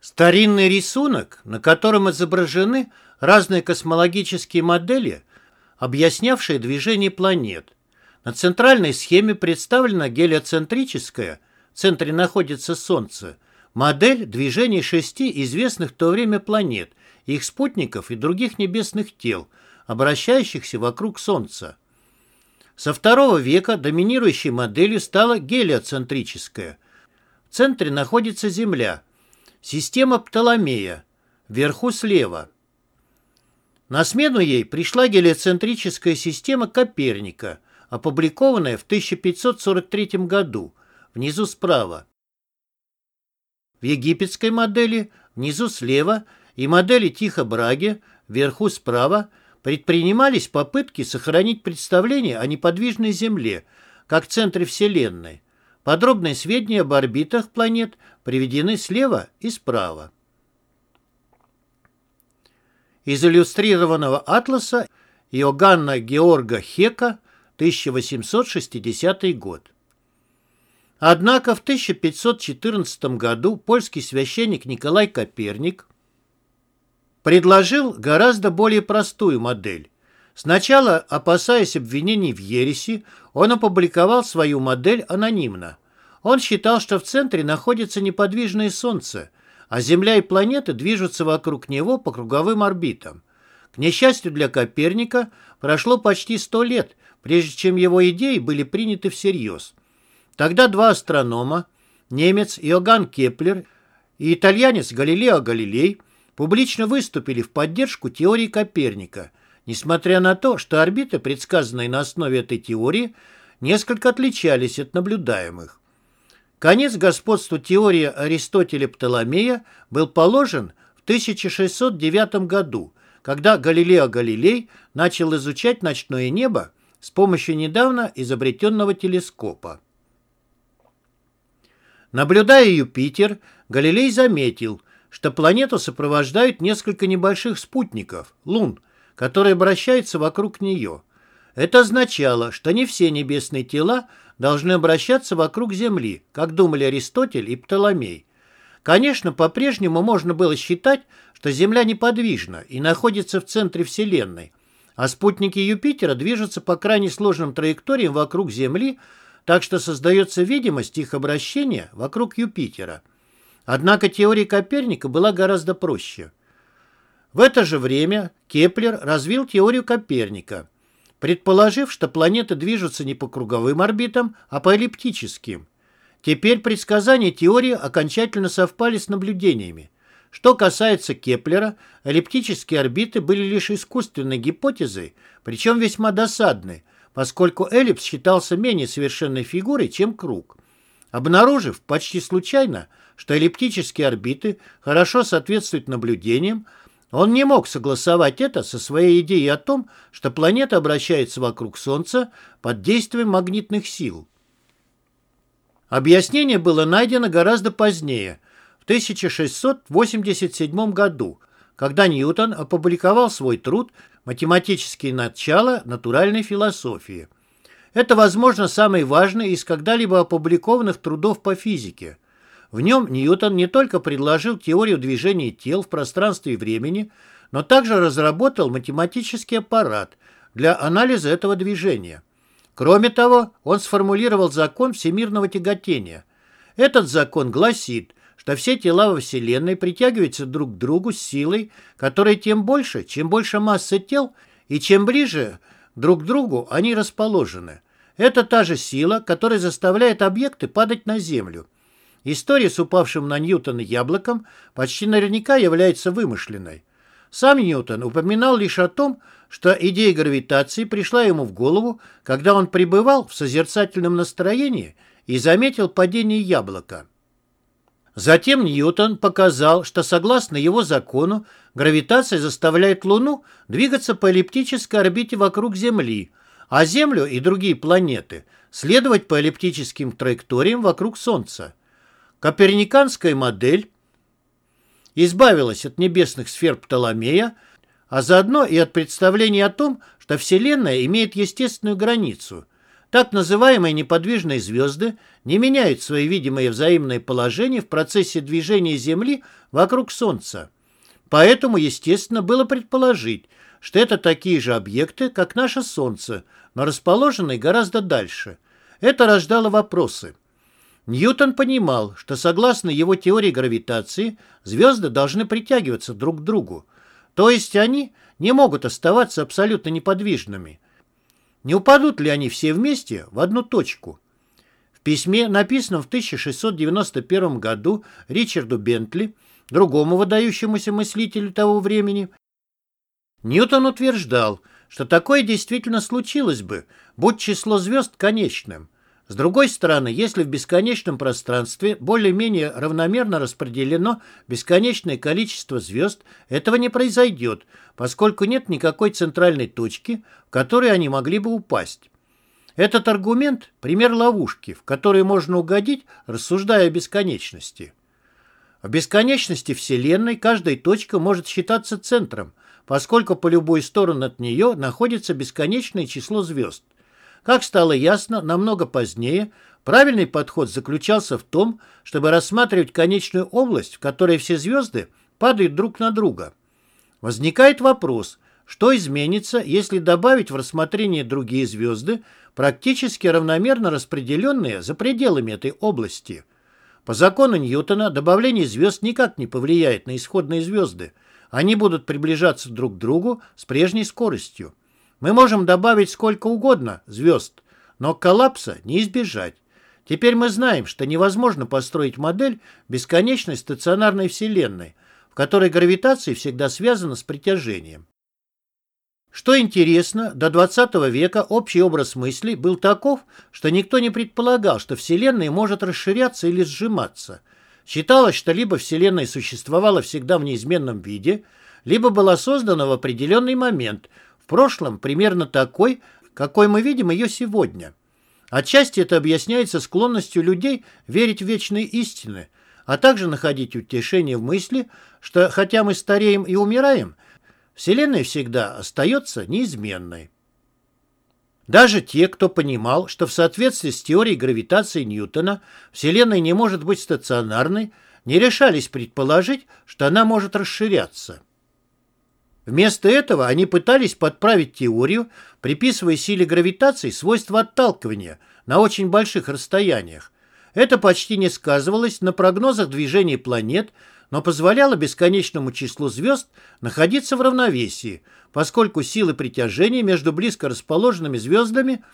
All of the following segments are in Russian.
Старинный рисунок, на котором изображены разные космологические модели, объяснявшие движение планет. На центральной схеме представлена гелиоцентрическая, в центре находится Солнце, модель движения шести известных в то время планет, их спутников и других небесных тел, обращающихся вокруг Солнца. Со второго века доминирующей моделью стала гелиоцентрическая. В центре находится Земля – Система Птоломея. Вверху слева. На смену ей пришла гелиоцентрическая система Коперника, опубликованная в 1543 году, внизу справа. В египетской модели, внизу слева, и модели Тихо-Браги, вверху справа, предпринимались попытки сохранить представление о неподвижной Земле, как центре Вселенной. Подробные сведения об орбитах планет приведены слева и справа. Из иллюстрированного атласа Иоганна Георга Хека, 1860 год. Однако в 1514 году польский священник Николай Коперник предложил гораздо более простую модель. Сначала, опасаясь обвинений в ереси, он опубликовал свою модель анонимно. Он считал, что в центре находится неподвижное Солнце, а Земля и планеты движутся вокруг него по круговым орбитам. К несчастью для Коперника, прошло почти сто лет, прежде чем его идеи были приняты всерьез. Тогда два астронома, немец Иоганн Кеплер и итальянец Галилео Галилей, публично выступили в поддержку теории Коперника, несмотря на то, что орбиты, предсказанные на основе этой теории, несколько отличались от наблюдаемых. Конец господству теории Аристотеля Птоломея был положен в 1609 году, когда Галилео Галилей начал изучать ночное небо с помощью недавно изобретенного телескопа. Наблюдая Юпитер, Галилей заметил, что планету сопровождают несколько небольших спутников, лун, которые обращаются вокруг нее. Это означало, что не все небесные тела должны обращаться вокруг Земли, как думали Аристотель и Птоломей. Конечно, по-прежнему можно было считать, что Земля неподвижна и находится в центре Вселенной, а спутники Юпитера движутся по крайне сложным траекториям вокруг Земли, так что создается видимость их обращения вокруг Юпитера. Однако теория Коперника была гораздо проще. В это же время Кеплер развил теорию Коперника – предположив, что планеты движутся не по круговым орбитам, а по эллиптическим. Теперь предсказания теории окончательно совпали с наблюдениями. Что касается Кеплера, эллиптические орбиты были лишь искусственной гипотезой, причем весьма досадной, поскольку эллипс считался менее совершенной фигурой, чем круг. Обнаружив почти случайно, что эллиптические орбиты хорошо соответствуют наблюдениям, он не мог согласовать это со своей идеей о том, что планета обращается вокруг Солнца под действием магнитных сил. Объяснение было найдено гораздо позднее, в 1687 году, когда Ньютон опубликовал свой труд «Математические начала натуральной философии». Это, возможно, самый важный из когда-либо опубликованных трудов по физике – в нем Ньютон не только предложил теорию движения тел в пространстве и времени, но также разработал математический аппарат для анализа этого движения. Кроме того, он сформулировал закон всемирного тяготения. Этот закон гласит, что все тела во Вселенной притягиваются друг к другу с силой, которая тем больше, чем больше массы тел и чем ближе друг к другу они расположены. Это та же сила, которая заставляет объекты падать на Землю – История с упавшим на Ньютона яблоком почти наверняка является вымышленной. Сам Ньютон упоминал лишь о том, что идея гравитации пришла ему в голову, когда он пребывал в созерцательном настроении и заметил падение яблока. Затем Ньютон показал, что согласно его закону гравитация заставляет Луну двигаться по эллиптической орбите вокруг Земли, а Землю и другие планеты следовать по эллиптическим траекториям вокруг Солнца. Коперниканская модель избавилась от небесных сфер Птоломея, а заодно и от представления о том, что Вселенная имеет естественную границу. Так называемые неподвижные звезды не меняют свои видимые взаимные положения в процессе движения Земли вокруг Солнца. Поэтому, естественно, было предположить, что это такие же объекты, как наше Солнце, но расположенные гораздо дальше. Это рождало вопросы. Ньютон понимал, что согласно его теории гравитации, звезды должны притягиваться друг к другу. То есть они не могут оставаться абсолютно неподвижными. Не упадут ли они все вместе в одну точку? В письме, написанном в 1691 году Ричарду Бентли, другому выдающемуся мыслителю того времени, Ньютон утверждал, что такое действительно случилось бы, будь число звезд конечным. С другой стороны, если в бесконечном пространстве более-менее равномерно распределено бесконечное количество звезд, этого не произойдет, поскольку нет никакой центральной точки, в которой они могли бы упасть. Этот аргумент – пример ловушки, в которую можно угодить, рассуждая о бесконечности. В бесконечности Вселенной каждая точка может считаться центром, поскольку по любую сторону от нее находится бесконечное число звезд. Как стало ясно намного позднее, правильный подход заключался в том, чтобы рассматривать конечную область, в которой все звезды падают друг на друга. Возникает вопрос, что изменится, если добавить в рассмотрение другие звезды, практически равномерно распределенные за пределами этой области. По закону Ньютона добавление звезд никак не повлияет на исходные звезды – они будут приближаться друг к другу с прежней скоростью. Мы можем добавить сколько угодно звезд, но коллапса не избежать. Теперь мы знаем, что невозможно построить модель бесконечной стационарной Вселенной, в которой гравитация всегда связана с притяжением. Что интересно, до 20 века общий образ мысли был таков, что никто не предполагал, что Вселенная может расширяться или сжиматься – Считалось, что либо Вселенная существовала всегда в неизменном виде, либо была создана в определенный момент, прошлом примерно такой, какой мы видим ее сегодня. Отчасти это объясняется склонностью людей верить в вечные истины, а также находить утешение в мысли, что хотя мы стареем и умираем, Вселенная всегда остается неизменной. Даже те, кто понимал, что в соответствии с теорией гравитации Ньютона Вселенная не может быть стационарной, не решались предположить, что она может расширяться. Вместо этого они пытались подправить теорию, приписывая силе гравитации свойства отталкивания на очень больших расстояниях. Это почти не сказывалось на прогнозах движения планет, но позволяло бесконечному числу звезд находиться в равновесии, поскольку силы притяжения между близко расположенными звездами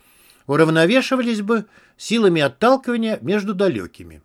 уравновешивались бы силами отталкивания между далекими.